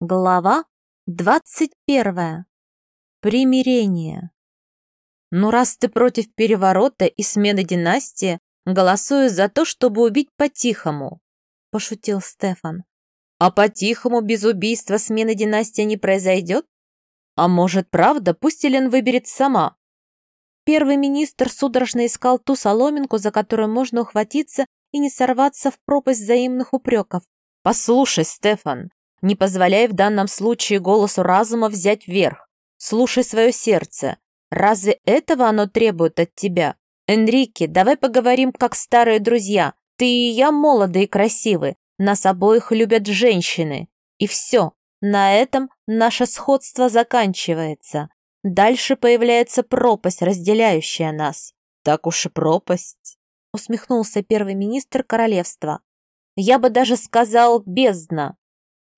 Глава двадцать первая. Примирение. «Ну, раз ты против переворота и смены династии, голосую за то, чтобы убить по-тихому», – пошутил Стефан. «А по-тихому без убийства смены династии не произойдет? А может, правда, пусть Элен выберет сама?» Первый министр судорожно искал ту соломинку, за которую можно ухватиться и не сорваться в пропасть взаимных упреков. «Послушай, Стефан, не позволяй в данном случае голосу разума взять верх. Слушай свое сердце. Разве этого оно требует от тебя? Энрике, давай поговорим как старые друзья. Ты и я молоды и красивы. Нас обоих любят женщины. И все. На этом наше сходство заканчивается. Дальше появляется пропасть, разделяющая нас. Так уж и пропасть. Усмехнулся первый министр королевства. Я бы даже сказал бездна.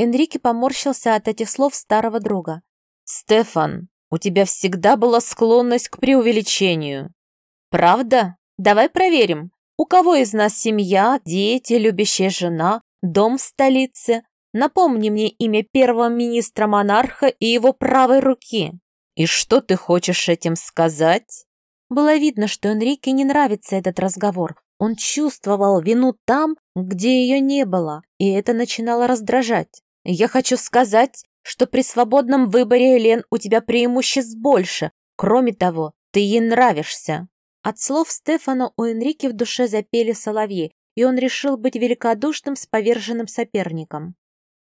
Энрике поморщился от этих слов старого друга. «Стефан, у тебя всегда была склонность к преувеличению. Правда? Давай проверим. У кого из нас семья, дети, любящая жена, дом в столице? Напомни мне имя первого министра монарха и его правой руки. И что ты хочешь этим сказать?» Было видно, что Энрике не нравится этот разговор. Он чувствовал вину там, где ее не было, и это начинало раздражать. Я хочу сказать, что при свободном выборе, Элен, у тебя преимуществ больше. Кроме того, ты ей нравишься». От слов Стефана у Энрике в душе запели соловьи, и он решил быть великодушным с поверженным соперником.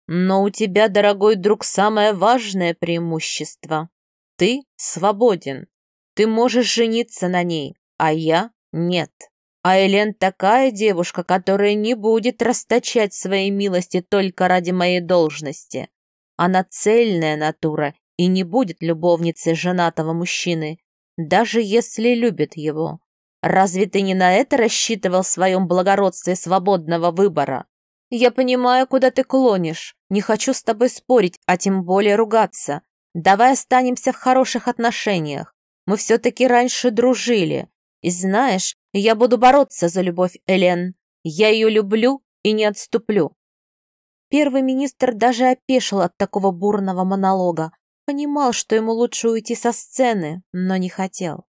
«Но у тебя, дорогой друг, самое важное преимущество. Ты свободен. Ты можешь жениться на ней, а я нет». А Элен такая девушка, которая не будет расточать свои милости только ради моей должности. Она цельная натура и не будет любовницей женатого мужчины, даже если любит его. Разве ты не на это рассчитывал в своем благородстве свободного выбора? Я понимаю, куда ты клонишь. Не хочу с тобой спорить, а тем более ругаться. Давай останемся в хороших отношениях. Мы все-таки раньше дружили. И знаешь, я буду бороться за любовь Элен. Я ее люблю и не отступлю». Первый министр даже опешил от такого бурного монолога. Понимал, что ему лучше уйти со сцены, но не хотел.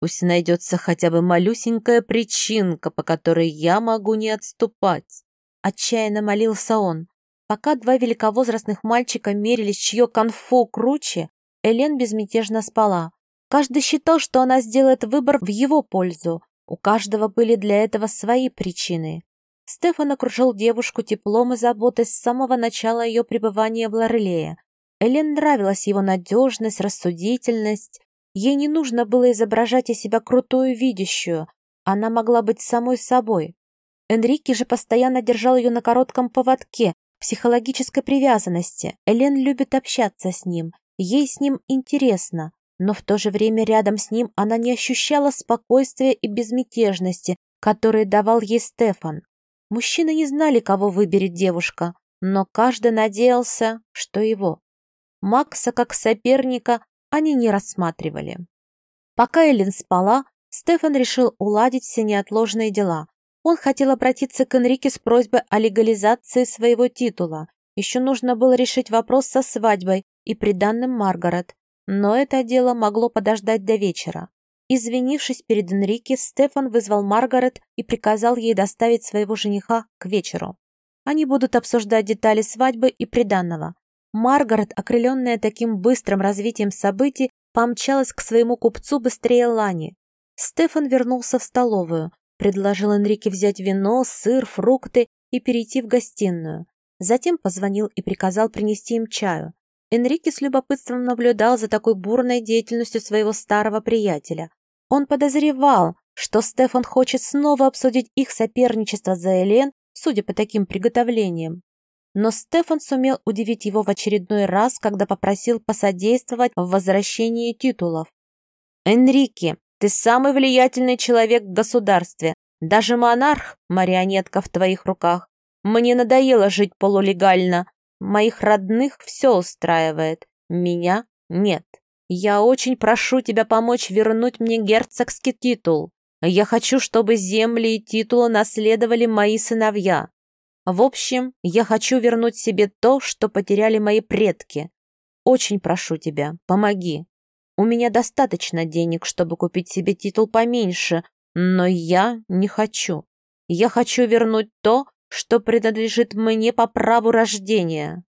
Пусть найдется хотя бы малюсенькая причинка, по которой я могу не отступать. Отчаянно молился он. Пока два великовозрастных мальчика мерились, чье конфу круче, Элен безмятежно спала. Каждый считал, что она сделает выбор в его пользу, у каждого были для этого свои причины. Стефан окружил девушку теплом и заботой с самого начала ее пребывания в Лорелее. Элен нравилась его надежность, рассудительность. Ей не нужно было изображать из себя крутую видящую. Она могла быть самой собой. Энрике же постоянно держал ее на коротком поводке, психологической привязанности. Элен любит общаться с ним. Ей с ним интересно но в то же время рядом с ним она не ощущала спокойствия и безмятежности, которые давал ей Стефан. Мужчины не знали, кого выберет девушка, но каждый надеялся, что его. Макса как соперника они не рассматривали. Пока Эллен спала, Стефан решил уладить все неотложные дела. Он хотел обратиться к Энрике с просьбой о легализации своего титула. Еще нужно было решить вопрос со свадьбой и приданным Маргарет. Но это дело могло подождать до вечера. Извинившись перед Энрике, Стефан вызвал Маргарет и приказал ей доставить своего жениха к вечеру. Они будут обсуждать детали свадьбы и приданного. Маргарет, окрыленная таким быстрым развитием событий, помчалась к своему купцу быстрее Лани. Стефан вернулся в столовую, предложил Энрике взять вино, сыр, фрукты и перейти в гостиную. Затем позвонил и приказал принести им чаю. Энрике с любопытством наблюдал за такой бурной деятельностью своего старого приятеля. Он подозревал, что Стефан хочет снова обсудить их соперничество за Элен, судя по таким приготовлениям. Но Стефан сумел удивить его в очередной раз, когда попросил посодействовать в возвращении титулов. «Энрике, ты самый влиятельный человек в государстве. Даже монарх – марионетка в твоих руках. Мне надоело жить полулегально, Моих родных все устраивает, меня нет. Я очень прошу тебя помочь вернуть мне герцогский титул. Я хочу, чтобы земли и титулы наследовали мои сыновья. В общем, я хочу вернуть себе то, что потеряли мои предки. Очень прошу тебя, помоги. У меня достаточно денег, чтобы купить себе титул поменьше, но я не хочу. Я хочу вернуть то, что принадлежит мне по праву рождения.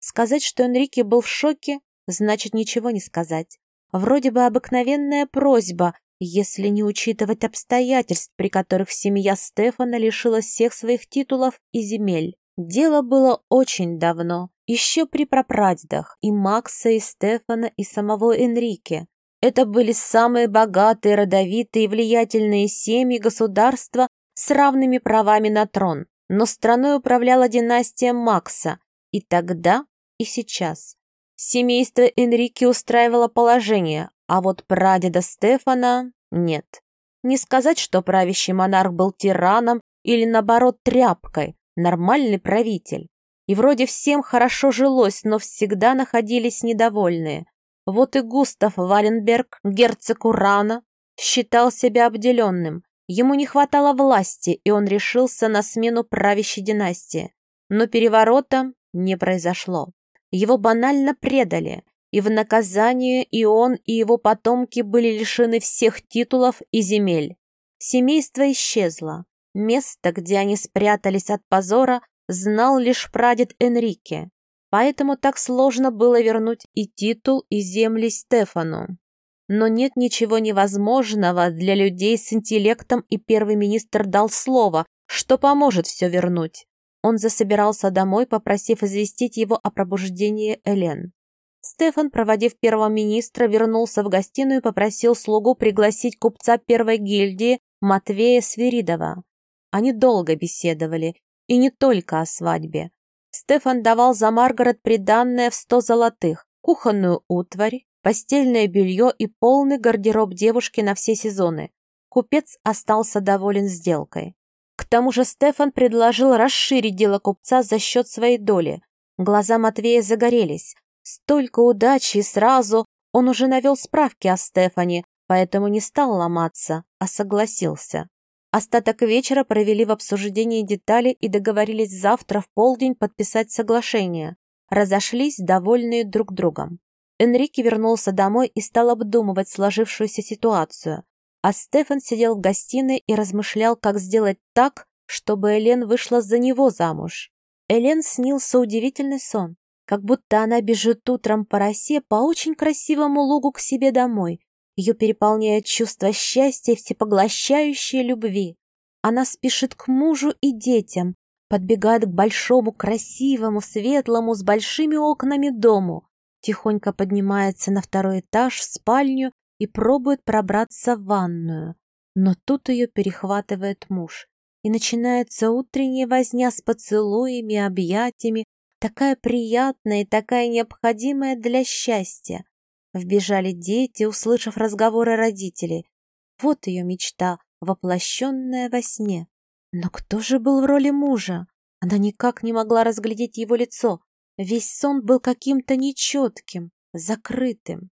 Сказать, что Энрике был в шоке, значит ничего не сказать. Вроде бы обыкновенная просьба, если не учитывать обстоятельств, при которых семья Стефана лишилась всех своих титулов и земель. Дело было очень давно, еще при прапрадедах и Макса, и Стефана, и самого Энрике. Это были самые богатые, родовитые и влиятельные семьи государства с равными правами на трон. Но страной управляла династия Макса и тогда, и сейчас. Семейство Энрике устраивало положение, а вот прадеда Стефана нет. Не сказать, что правящий монарх был тираном или, наоборот, тряпкой, нормальный правитель. И вроде всем хорошо жилось, но всегда находились недовольные. Вот и Густав Валенберг, герцог Урана, считал себя обделенным. Ему не хватало власти, и он решился на смену правящей династии. Но переворота не произошло. Его банально предали, и в наказание и он, и его потомки были лишены всех титулов и земель. Семейство исчезло. Место, где они спрятались от позора, знал лишь прадед Энрике. Поэтому так сложно было вернуть и титул, и земли Стефану. Но нет ничего невозможного для людей с интеллектом, и первый министр дал слово, что поможет все вернуть. Он засобирался домой, попросив известить его о пробуждении Элен. Стефан, проводив первого министра, вернулся в гостиную и попросил слугу пригласить купца первой гильдии Матвея Свиридова. Они долго беседовали, и не только о свадьбе. Стефан давал за Маргарет приданное в сто золотых, кухонную утварь, постельное белье и полный гардероб девушки на все сезоны. Купец остался доволен сделкой. К тому же Стефан предложил расширить дело купца за счет своей доли. Глаза Матвея загорелись. Столько удачи и сразу он уже навел справки о Стефане, поэтому не стал ломаться, а согласился. Остаток вечера провели в обсуждении деталей и договорились завтра в полдень подписать соглашение. Разошлись, довольные друг другом. Энрике вернулся домой и стал обдумывать сложившуюся ситуацию а Стефан сидел в гостиной и размышлял, как сделать так, чтобы Элен вышла за него замуж. Элен снился удивительный сон, как будто она бежит утром по росе по очень красивому лугу к себе домой. Ее переполняет чувство счастья и всепоглощающей любви. Она спешит к мужу и детям, подбегает к большому, красивому, светлому, с большими окнами дому, тихонько поднимается на второй этаж в спальню и пробует пробраться в ванную. Но тут ее перехватывает муж, и начинается утренняя возня с поцелуями, объятиями, такая приятная и такая необходимая для счастья. Вбежали дети, услышав разговоры родителей. Вот ее мечта, воплощенная во сне. Но кто же был в роли мужа? Она никак не могла разглядеть его лицо. Весь сон был каким-то нечетким, закрытым.